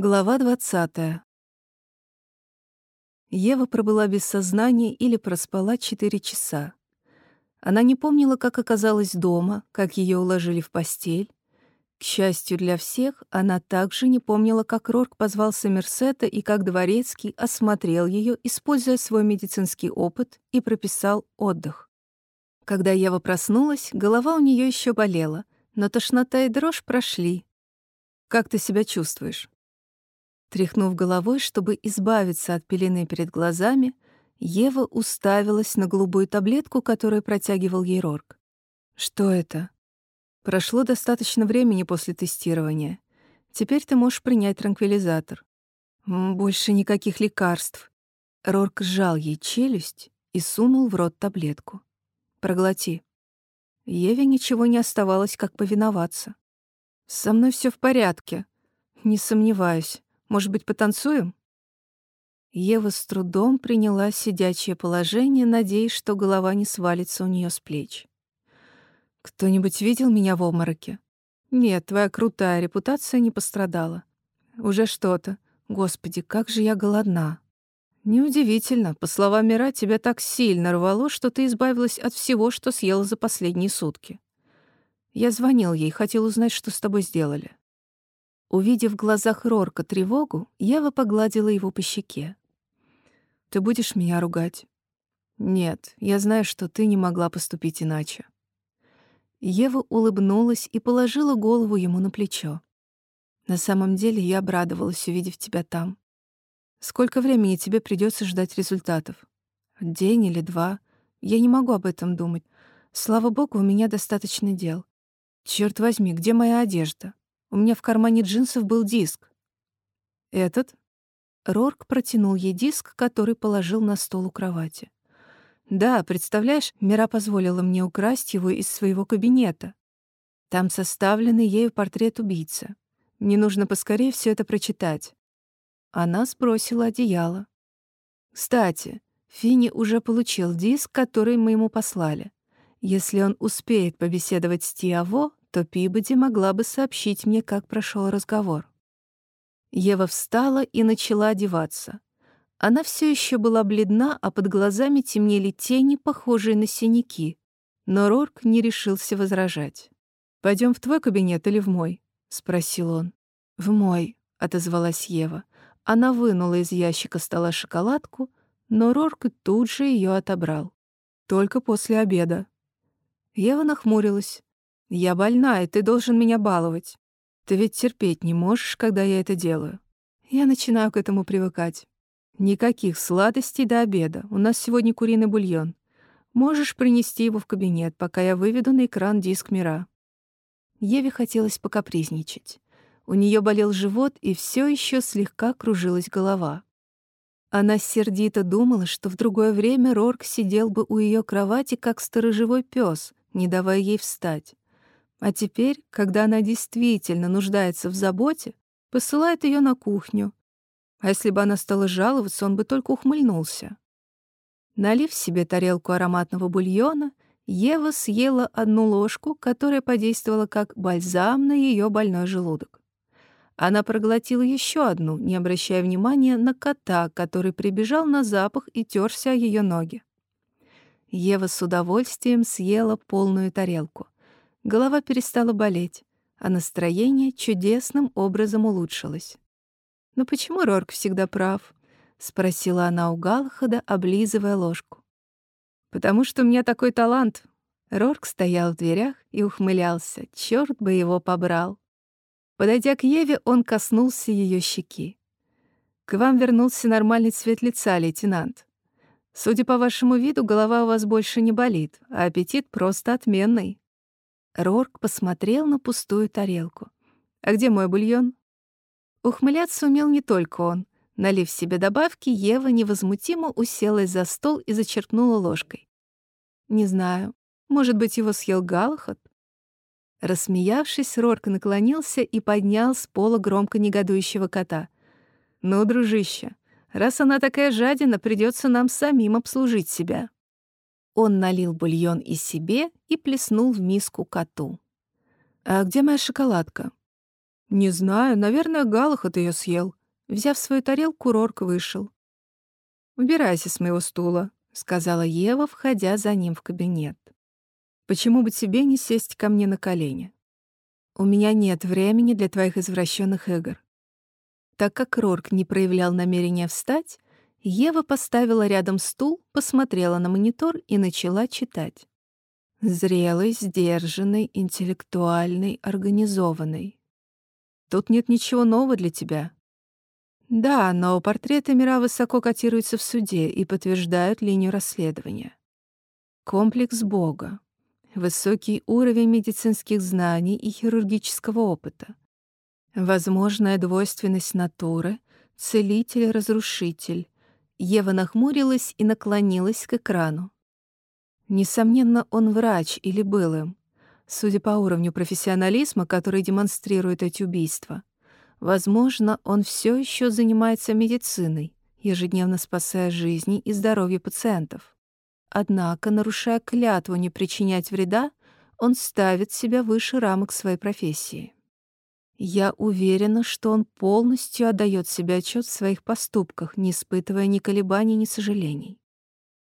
Глава 20. Ева пробыла без сознания или проспала 4 часа. Она не помнила, как оказалась дома, как ее уложили в постель. К счастью для всех, она также не помнила, как Рорк позвал Сомерсета и как Дворецкий осмотрел ее, используя свой медицинский опыт, и прописал отдых. Когда Ева проснулась, голова у нее еще болела, но тошнота и дрожь прошли. «Как ты себя чувствуешь?» Тряхнув головой, чтобы избавиться от пелены перед глазами, Ева уставилась на голубую таблетку, которую протягивал ей Рорк. «Что это?» «Прошло достаточно времени после тестирования. Теперь ты можешь принять транквилизатор. Больше никаких лекарств». Рорк сжал ей челюсть и сунул в рот таблетку. «Проглоти». Еве ничего не оставалось, как повиноваться. «Со мной все в порядке. Не сомневаюсь. Может быть, потанцуем?» Ева с трудом приняла сидячее положение, надеясь, что голова не свалится у нее с плеч. «Кто-нибудь видел меня в обмороке?» «Нет, твоя крутая репутация не пострадала. Уже что-то. Господи, как же я голодна!» «Неудивительно. По словам Мира, тебя так сильно рвало, что ты избавилась от всего, что съела за последние сутки. Я звонил ей, хотел узнать, что с тобой сделали. Увидев в глазах Рорка тревогу, Ева погладила его по щеке. «Ты будешь меня ругать?» «Нет, я знаю, что ты не могла поступить иначе». Ева улыбнулась и положила голову ему на плечо. «На самом деле я обрадовалась, увидев тебя там. Сколько времени тебе придется ждать результатов? День или два? Я не могу об этом думать. Слава богу, у меня достаточно дел. Черт возьми, где моя одежда? У меня в кармане джинсов был диск. Этот? Рорк протянул ей диск, который положил на стол у кровати. Да, представляешь, Мира позволила мне украсть его из своего кабинета. Там составленный ею портрет убийцы. Мне нужно поскорее все это прочитать. Она сбросила одеяло. Кстати, Фини уже получил диск, который мы ему послали. Если он успеет побеседовать с Тиаво, то Пибоди могла бы сообщить мне, как прошел разговор. Ева встала и начала одеваться. Она все еще была бледна, а под глазами темнели тени, похожие на синяки. Но Рорк не решился возражать. Пойдем в твой кабинет или в мой?» — спросил он. «В мой», — отозвалась Ева. Она вынула из ящика стола шоколадку, но Рорк тут же ее отобрал. «Только после обеда». Ева нахмурилась. Я больна, и ты должен меня баловать. Ты ведь терпеть не можешь, когда я это делаю. Я начинаю к этому привыкать. Никаких сладостей до обеда. У нас сегодня куриный бульон. Можешь принести его в кабинет, пока я выведу на экран диск мира. Еве хотелось покапризничать. У нее болел живот, и все еще слегка кружилась голова. Она сердито думала, что в другое время Рорк сидел бы у ее кровати, как сторожевой пес, не давая ей встать. А теперь, когда она действительно нуждается в заботе, посылает ее на кухню. А если бы она стала жаловаться, он бы только ухмыльнулся. Налив себе тарелку ароматного бульона, Ева съела одну ложку, которая подействовала как бальзам на ее больной желудок. Она проглотила еще одну, не обращая внимания на кота, который прибежал на запах и терся о ее ноги. Ева с удовольствием съела полную тарелку — Голова перестала болеть, а настроение чудесным образом улучшилось. «Но почему Рорк всегда прав?» — спросила она у Галахада, облизывая ложку. «Потому что у меня такой талант». Рорк стоял в дверях и ухмылялся. Черт бы его побрал. Подойдя к Еве, он коснулся ее щеки. «К вам вернулся нормальный цвет лица, лейтенант. Судя по вашему виду, голова у вас больше не болит, а аппетит просто отменный». Рорк посмотрел на пустую тарелку. «А где мой бульон?» Ухмыляться умел не только он. Налив себе добавки, Ева невозмутимо уселась за стол и зачерпнула ложкой. «Не знаю. Может быть, его съел Галахат?» Рассмеявшись, Рорк наклонился и поднял с пола громко негодующего кота. «Ну, дружище, раз она такая жадина, придется нам самим обслужить себя». Он налил бульон и себе и плеснул в миску коту. «А где моя шоколадка?» «Не знаю, наверное, Галахат ее съел». Взяв свою тарелку, Рорк вышел. «Убирайся с моего стула», — сказала Ева, входя за ним в кабинет. «Почему бы тебе не сесть ко мне на колени? У меня нет времени для твоих извращенных игр». Так как Рорк не проявлял намерения встать, Ева поставила рядом стул, посмотрела на монитор и начала читать. Зрелый, сдержанный, интеллектуальный, организованный. Тут нет ничего нового для тебя. Да, но портреты мира высоко котируются в суде и подтверждают линию расследования. Комплекс Бога. Высокий уровень медицинских знаний и хирургического опыта. Возможная двойственность натуры, целитель-разрушитель. Ева нахмурилась и наклонилась к экрану. Несомненно, он врач или был им, судя по уровню профессионализма, который демонстрирует эти убийства. Возможно, он все еще занимается медициной, ежедневно спасая жизни и здоровье пациентов. Однако, нарушая клятву не причинять вреда, он ставит себя выше рамок своей профессии. Я уверена, что он полностью отдает себе отчет в своих поступках, не испытывая ни колебаний, ни сожалений.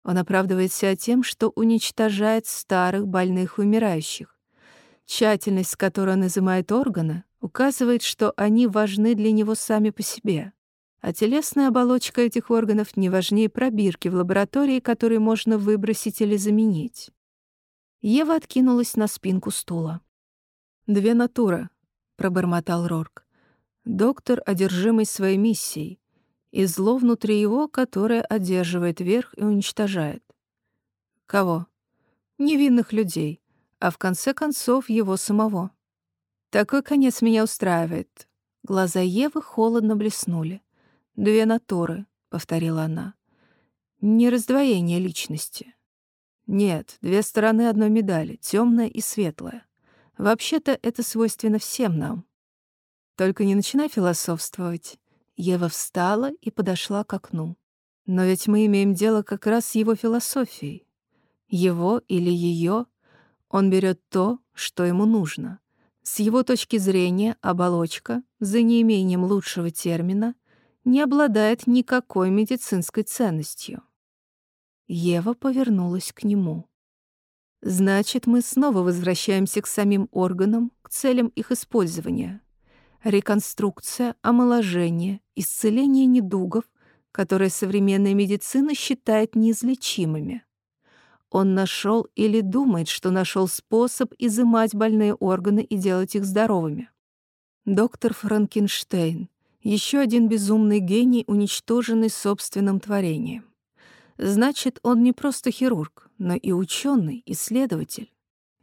Он оправдывает себя тем, что уничтожает старых, больных умирающих. Тщательность, с которой он изымает органы, указывает, что они важны для него сами по себе. А телесная оболочка этих органов не важнее пробирки в лаборатории, которые можно выбросить или заменить. Ева откинулась на спинку стула. «Две натуры», — пробормотал Рорк. «Доктор, одержимый своей миссией, и зло внутри его, которое одерживает верх и уничтожает. Кого? Невинных людей, а в конце концов его самого. Такой конец меня устраивает. Глаза Евы холодно блеснули. «Две натуры», — повторила она. «Не раздвоение личности». «Нет, две стороны одной медали, темная и светлая. Вообще-то это свойственно всем нам. Только не начинай философствовать. Ева встала и подошла к окну. Но ведь мы имеем дело как раз с его философией. Его или ее он берет то, что ему нужно. С его точки зрения оболочка, за неимением лучшего термина, не обладает никакой медицинской ценностью. Ева повернулась к нему. Значит, мы снова возвращаемся к самим органам, к целям их использования реконструкция, омоложение, исцеление недугов, которые современная медицина считает неизлечимыми. Он нашел или думает, что нашел способ изымать больные органы и делать их здоровыми. Доктор Франкенштейн — еще один безумный гений, уничтоженный собственным творением. Значит, он не просто хирург, но и ученый, исследователь.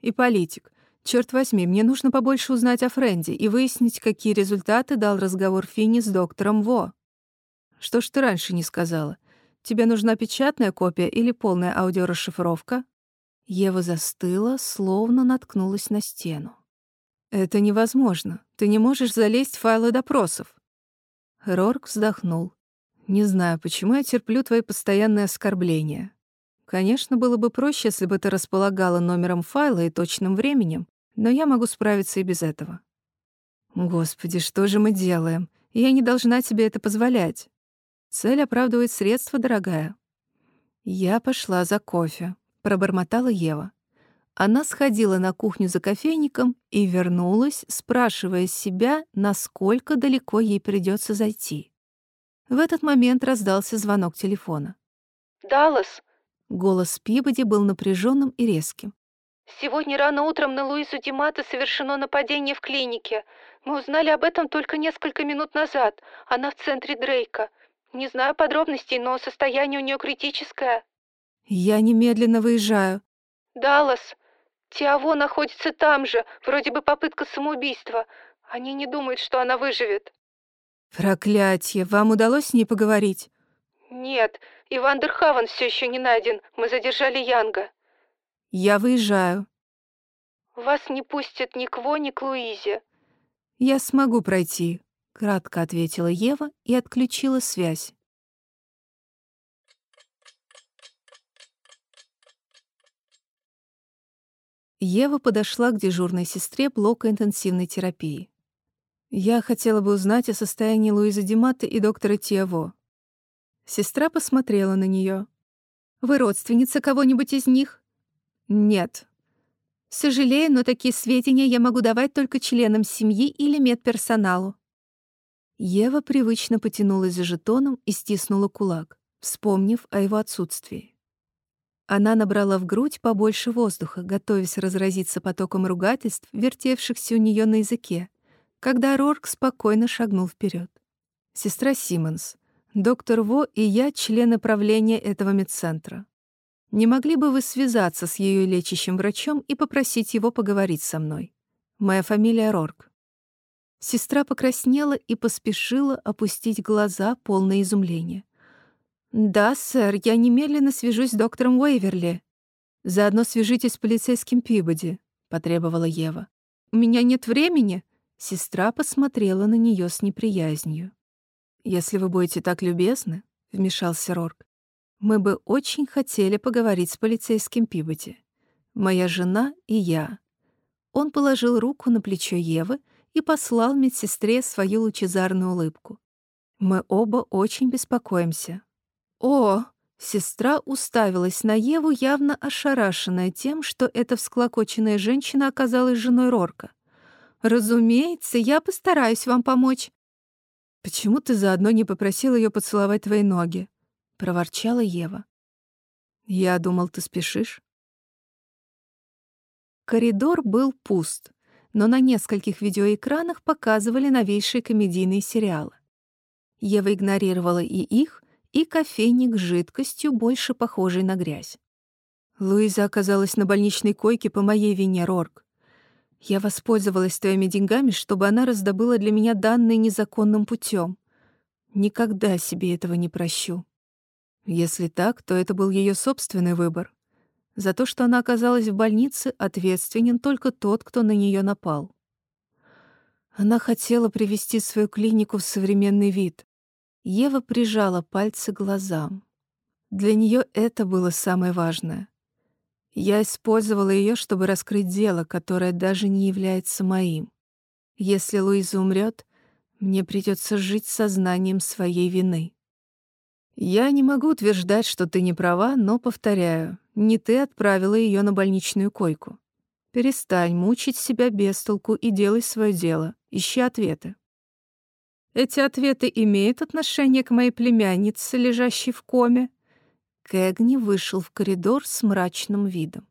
И политик, Черт возьми, мне нужно побольше узнать о Френде и выяснить, какие результаты дал разговор Финни с доктором Во. Что ж ты раньше не сказала? Тебе нужна печатная копия или полная аудиорасшифровка? Ева застыла, словно наткнулась на стену. Это невозможно. Ты не можешь залезть в файлы допросов. Рорк вздохнул. Не знаю, почему я терплю твои постоянные оскорбления. Конечно, было бы проще, если бы ты располагала номером файла и точным временем, но я могу справиться и без этого. Господи, что же мы делаем? Я не должна тебе это позволять. Цель оправдывает средства, дорогая. Я пошла за кофе, пробормотала Ева. Она сходила на кухню за кофейником и вернулась, спрашивая себя, насколько далеко ей придется зайти. В этот момент раздался звонок телефона. «Даллас, Голос Пибоди был напряженным и резким. «Сегодня рано утром на Луизу Димата совершено нападение в клинике. Мы узнали об этом только несколько минут назад. Она в центре Дрейка. Не знаю подробностей, но состояние у нее критическое». «Я немедленно выезжаю». «Даллас, Тиаво находится там же, вроде бы попытка самоубийства. Они не думают, что она выживет». «Проклятье! Вам удалось с ней поговорить?» «Нет, и Вандерхавен все еще не найден. Мы задержали Янга». «Я выезжаю». «Вас не пустят ни к Во, ни к Луизе». «Я смогу пройти», — кратко ответила Ева и отключила связь. Ева подошла к дежурной сестре блока интенсивной терапии. Я хотела бы узнать о состоянии Луизы Диматты и доктора Тиаво. Сестра посмотрела на нее. Вы родственница кого-нибудь из них? Нет. Сожалею, но такие сведения я могу давать только членам семьи или медперсоналу. Ева привычно потянулась за жетоном и стиснула кулак, вспомнив о его отсутствии. Она набрала в грудь побольше воздуха, готовясь разразиться потоком ругательств, вертевшихся у нее на языке, когда Рорк спокойно шагнул вперед. «Сестра Симмонс, доктор Во и я — члены правления этого медцентра. Не могли бы вы связаться с ее лечащим врачом и попросить его поговорить со мной? Моя фамилия Рорк». Сестра покраснела и поспешила опустить глаза, полное изумления. «Да, сэр, я немедленно свяжусь с доктором Уэйверли. Заодно свяжитесь с полицейским Пибоди», — потребовала Ева. «У меня нет времени». Сестра посмотрела на нее с неприязнью. «Если вы будете так любезны», — вмешался Рорк, «мы бы очень хотели поговорить с полицейским Пибоди. Моя жена и я». Он положил руку на плечо Евы и послал медсестре свою лучезарную улыбку. «Мы оба очень беспокоимся». «О!» Сестра уставилась на Еву, явно ошарашенная тем, что эта всклокоченная женщина оказалась женой Рорка. «Разумеется, я постараюсь вам помочь». «Почему ты заодно не попросил ее поцеловать твои ноги?» — проворчала Ева. «Я думал, ты спешишь». Коридор был пуст но на нескольких видеоэкранах показывали новейшие комедийные сериалы. Ева игнорировала и их, и кофейник с жидкостью, больше похожей на грязь. Луиза оказалась на больничной койке по моей вине, Рорк. Я воспользовалась твоими деньгами, чтобы она раздобыла для меня данные незаконным путем. Никогда себе этого не прощу. Если так, то это был ее собственный выбор. За то, что она оказалась в больнице, ответственен только тот, кто на нее напал. Она хотела привести свою клинику в современный вид. Ева прижала пальцы к глазам. Для нее это было самое важное. Я использовала ее, чтобы раскрыть дело, которое даже не является моим. Если Луиза умрет, мне придется жить сознанием своей вины. Я не могу утверждать, что ты не права, но повторяю, не ты отправила ее на больничную койку. Перестань мучить себя без толку и делай свое дело. Ищи ответы. Эти ответы имеют отношение к моей племяннице, лежащей в коме. Кэгни вышел в коридор с мрачным видом.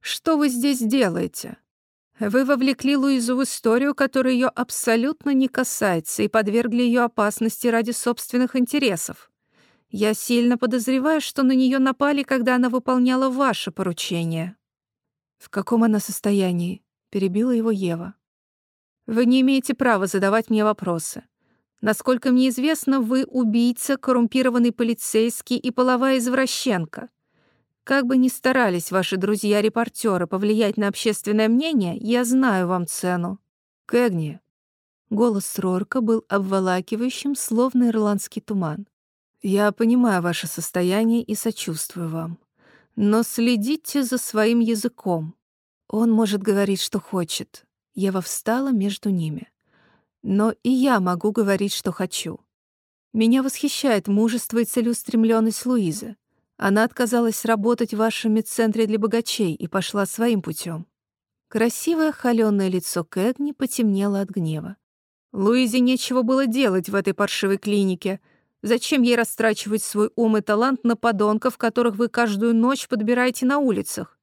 Что вы здесь делаете? Вы вовлекли Луизу в историю, которая ее абсолютно не касается, и подвергли ее опасности ради собственных интересов. Я сильно подозреваю, что на нее напали, когда она выполняла ваше поручение». «В каком она состоянии?» — перебила его Ева. «Вы не имеете права задавать мне вопросы. Насколько мне известно, вы убийца, коррумпированный полицейский и половая извращенка. Как бы ни старались ваши друзья-репортеры повлиять на общественное мнение, я знаю вам цену. Кэгни». Голос Рорка был обволакивающим, словно ирландский туман. Я понимаю ваше состояние и сочувствую вам. Но следите за своим языком. Он может говорить, что хочет. Ева встала между ними. Но и я могу говорить, что хочу. Меня восхищает мужество и целеустремленность Луизы. Она отказалась работать в вашем медцентре для богачей и пошла своим путем. Красивое холеное лицо Кэгни потемнело от гнева. Луизе нечего было делать в этой паршивой клинике, Зачем ей растрачивать свой ум и талант на подонков, которых вы каждую ночь подбираете на улицах?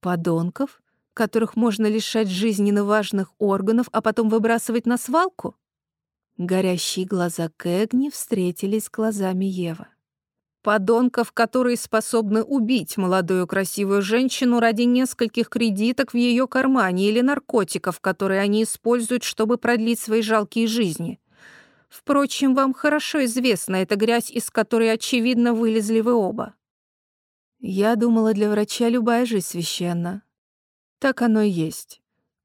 Подонков, которых можно лишать жизненно важных органов, а потом выбрасывать на свалку? Горящие глаза Кэгни встретились с глазами Евы. Подонков, которые способны убить молодую красивую женщину ради нескольких кредиток в ее кармане или наркотиков, которые они используют, чтобы продлить свои жалкие жизни — Впрочем, вам хорошо известна эта грязь, из которой, очевидно, вылезли вы оба. Я думала, для врача любая жизнь священна. Так оно и есть.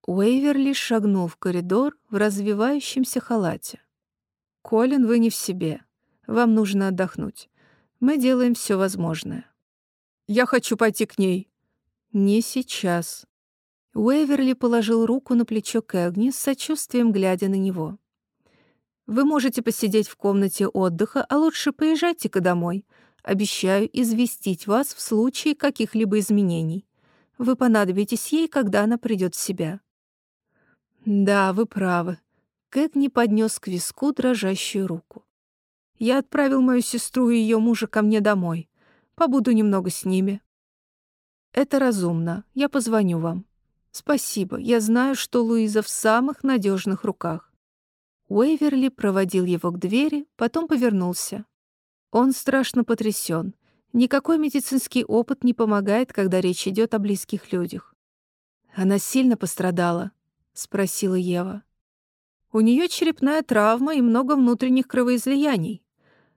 Уэйверли шагнул в коридор в развивающемся халате. «Колин, вы не в себе. Вам нужно отдохнуть. Мы делаем все возможное». «Я хочу пойти к ней». «Не сейчас». Уэверли положил руку на плечо Кэгни с сочувствием, глядя на него. «Вы можете посидеть в комнате отдыха, а лучше поезжайте-ка домой. Обещаю известить вас в случае каких-либо изменений. Вы понадобитесь ей, когда она придет в себя». «Да, вы правы». Кэгни поднес к виску дрожащую руку. «Я отправил мою сестру и ее мужа ко мне домой. Побуду немного с ними». «Это разумно. Я позвоню вам». «Спасибо. Я знаю, что Луиза в самых надежных руках». Уэйверли проводил его к двери, потом повернулся. Он страшно потрясен. Никакой медицинский опыт не помогает, когда речь идет о близких людях. «Она сильно пострадала?» — спросила Ева. «У нее черепная травма и много внутренних кровоизлияний.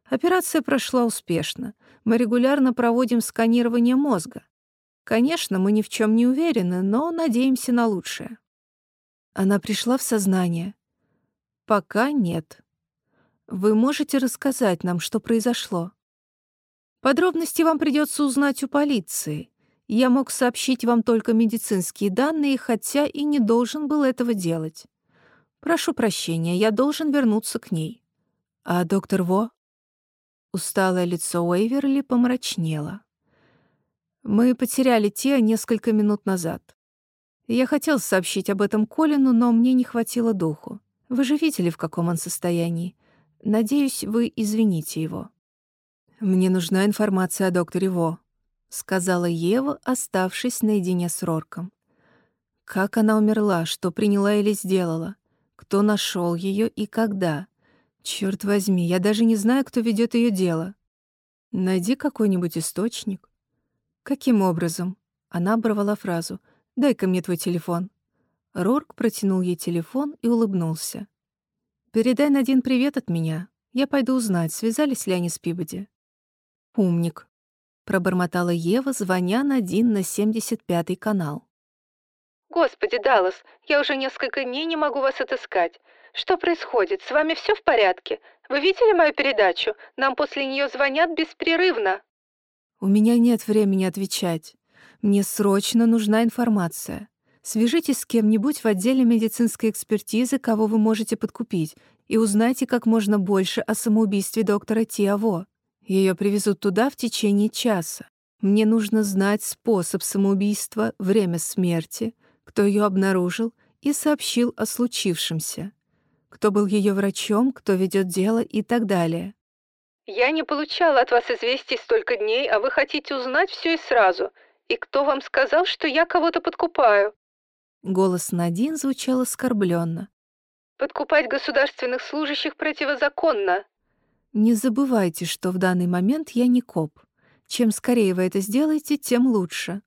Операция прошла успешно. Мы регулярно проводим сканирование мозга. Конечно, мы ни в чем не уверены, но надеемся на лучшее. Она пришла в сознание. Пока нет. Вы можете рассказать нам, что произошло? Подробности вам придется узнать у полиции. Я мог сообщить вам только медицинские данные, хотя и не должен был этого делать. Прошу прощения, я должен вернуться к ней. А доктор Во? Усталое лицо Уэйверли помрачнело. Мы потеряли Тиа несколько минут назад. Я хотел сообщить об этом Колину, но мне не хватило духу. Вы же видели, в каком он состоянии. Надеюсь, вы извините его. Мне нужна информация о докторе Во, сказала Ева, оставшись наедине с Рорком. Как она умерла, что приняла или сделала, кто нашел ее и когда. Черт возьми, я даже не знаю, кто ведет ее дело. Найди какой-нибудь источник. «Каким образом?» Она оборвала фразу. «Дай-ка мне твой телефон». Рорк протянул ей телефон и улыбнулся. «Передай Надин привет от меня. Я пойду узнать, связались ли они с Пибоди». «Умник», — пробормотала Ева, звоня Надин на 75-й канал. «Господи, Даллас, я уже несколько дней не могу вас отыскать. Что происходит? С вами все в порядке? Вы видели мою передачу? Нам после нее звонят беспрерывно». «У меня нет времени отвечать. Мне срочно нужна информация. Свяжитесь с кем-нибудь в отделе медицинской экспертизы, кого вы можете подкупить, и узнайте как можно больше о самоубийстве доктора Тиаво. Ее привезут туда в течение часа. Мне нужно знать способ самоубийства, время смерти, кто ее обнаружил и сообщил о случившемся, кто был ее врачом, кто ведет дело и так далее. «Я не получала от вас известий столько дней, а вы хотите узнать все и сразу. И кто вам сказал, что я кого-то подкупаю?» Голос Надин звучал оскорбленно. «Подкупать государственных служащих противозаконно». «Не забывайте, что в данный момент я не коп. Чем скорее вы это сделаете, тем лучше.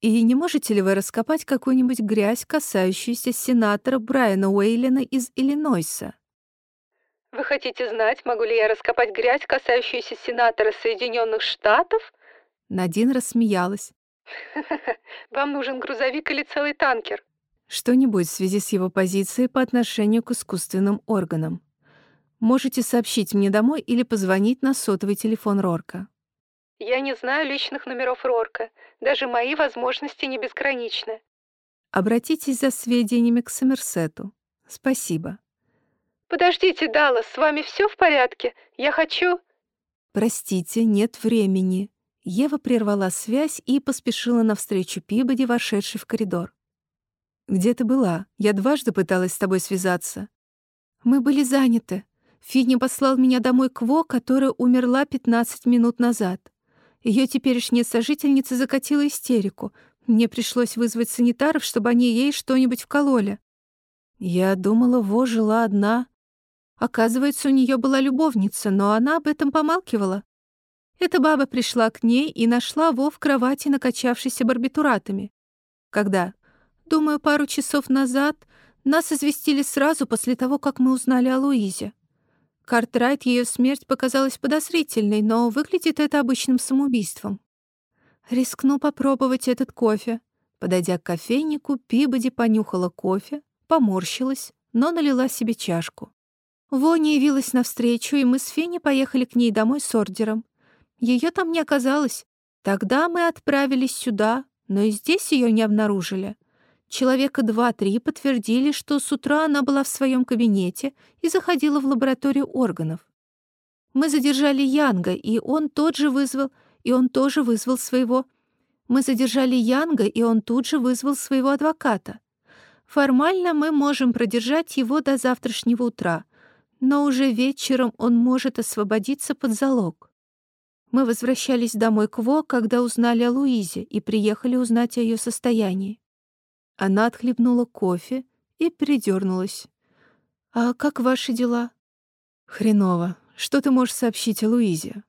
И не можете ли вы раскопать какую-нибудь грязь, касающуюся сенатора Брайана Уэйлина из Иллинойса?» Вы хотите знать, могу ли я раскопать грязь, касающуюся сенатора Соединенных Штатов? Надин рассмеялась. Вам нужен грузовик или целый танкер? Что-нибудь в связи с его позицией по отношению к искусственным органам. Можете сообщить мне домой или позвонить на сотовый телефон Рорка. Я не знаю личных номеров Рорка. Даже мои возможности не безграничны. Обратитесь за сведениями к Сомерсету. Спасибо. «Подождите, Даллас, с вами все в порядке? Я хочу...» «Простите, нет времени». Ева прервала связь и поспешила навстречу Пибоди, вошедшей в коридор. «Где ты была? Я дважды пыталась с тобой связаться». «Мы были заняты. Финни послал меня домой к Во, которая умерла 15 минут назад. Ее теперешняя сожительница закатила истерику. Мне пришлось вызвать санитаров, чтобы они ей что-нибудь вкололи. Я думала, Во жила одна, Оказывается, у нее была любовница, но она об этом помалкивала. Эта баба пришла к ней и нашла Во в кровати, накачавшейся барбитуратами. Когда? Думаю, пару часов назад нас известили сразу после того, как мы узнали о Луизе. Картрайт ее смерть показалась подозрительной, но выглядит это обычным самоубийством. Рискну попробовать этот кофе. Подойдя к кофейнику, Пибоди понюхала кофе, поморщилась, но налила себе чашку. Воня явилась навстречу, и мы с Фенни поехали к ней домой с ордером. Ее там не оказалось. Тогда мы отправились сюда, но и здесь ее не обнаружили. Человека два-три подтвердили, что с утра она была в своем кабинете и заходила в лабораторию органов. Мы задержали Янга, и он тот же вызвал, и он тоже вызвал своего. Мы задержали Янга, и он тут же вызвал своего адвоката. Формально мы можем продержать его до завтрашнего утра, но уже вечером он может освободиться под залог. Мы возвращались домой к Во, когда узнали о Луизе и приехали узнать о ее состоянии. Она отхлебнула кофе и передернулась. «А как ваши дела?» «Хреново. Что ты можешь сообщить о Луизе?»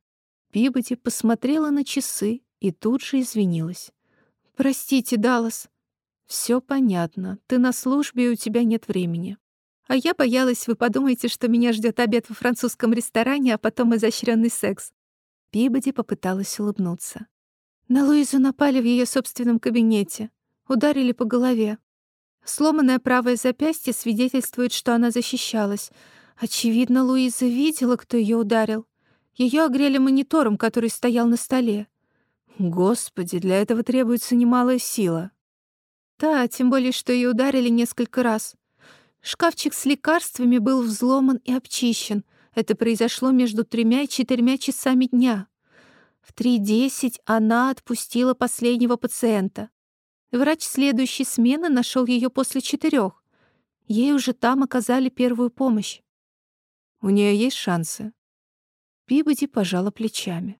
Пибоди посмотрела на часы и тут же извинилась. «Простите, Даллас. Все понятно. Ты на службе, и у тебя нет времени. А я боялась, вы подумаете, что меня ждет обед во французском ресторане, а потом изощренный секс. Пибоди попыталась улыбнуться. На Луизу напали в ее собственном кабинете. Ударили по голове. Сломанное правое запястье свидетельствует, что она защищалась. Очевидно, Луиза видела, кто ее ударил. Ее огрели монитором, который стоял на столе. Господи, для этого требуется немалая сила. Да, тем более, что ее ударили несколько раз. Шкафчик с лекарствами был взломан и обчищен. Это произошло между тремя и четырьмя часами дня. В 3.10 она отпустила последнего пациента. Врач следующей смены нашел ее после четырех. Ей уже там оказали первую помощь. У нее есть шансы. Пибоди пожала плечами.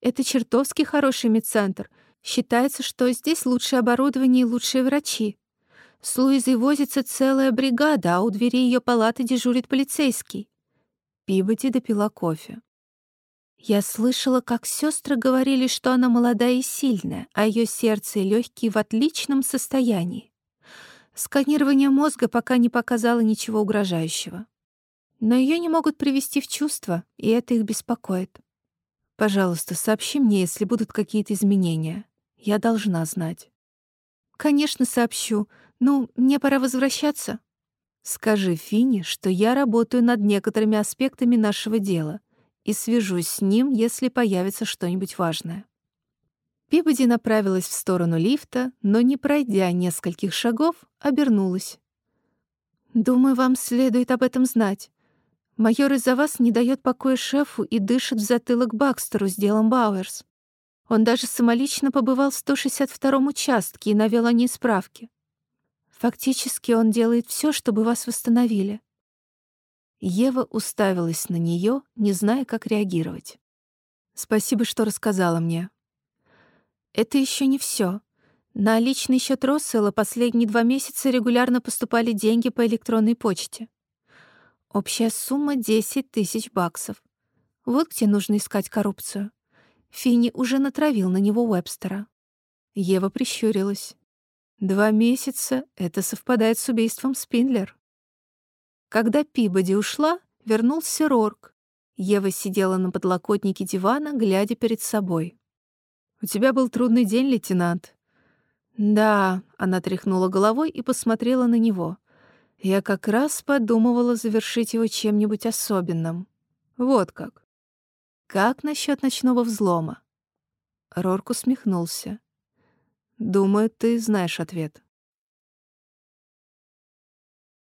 Это чертовски хороший медцентр. Считается, что здесь лучшее оборудование и лучшие врачи. С Луизой возится целая бригада, а у двери ее палаты дежурит полицейский. Пибоди допила кофе. Я слышала, как сестры говорили, что она молодая и сильная, а ее сердце и легкие в отличном состоянии. Сканирование мозга пока не показало ничего угрожающего. Но ее не могут привести в чувство, и это их беспокоит. Пожалуйста, сообщи мне, если будут какие-то изменения. Я должна знать. Конечно, сообщу. Ну, мне пора возвращаться. Скажи Фине, что я работаю над некоторыми аспектами нашего дела и свяжусь с ним, если появится что-нибудь важное. Пибоди направилась в сторону лифта, но, не пройдя нескольких шагов, обернулась. «Думаю, вам следует об этом знать. Майор из-за вас не дает покоя шефу и дышит в затылок Бакстеру с делом Бауэрс. Он даже самолично побывал в 162-м участке и навел о ней справки. Фактически он делает все, чтобы вас восстановили. Ева уставилась на нее, не зная, как реагировать. «Спасибо, что рассказала мне». «Это еще не все. На личный счет Россела последние два месяца регулярно поступали деньги по электронной почте. Общая сумма — 10 тысяч баксов. Вот где нужно искать коррупцию. Финни уже натравил на него Уэбстера. Ева прищурилась. Два месяца — это совпадает с убийством Спиндлер. Когда Пибоди ушла, вернулся Рорк. Ева сидела на подлокотнике дивана, глядя перед собой. «У тебя был трудный день, лейтенант». «Да», — она тряхнула головой и посмотрела на него. «Я как раз подумывала завершить его чем-нибудь особенным. Вот как. Как насчет ночного взлома?» Рорк усмехнулся. «Думаю, ты знаешь ответ».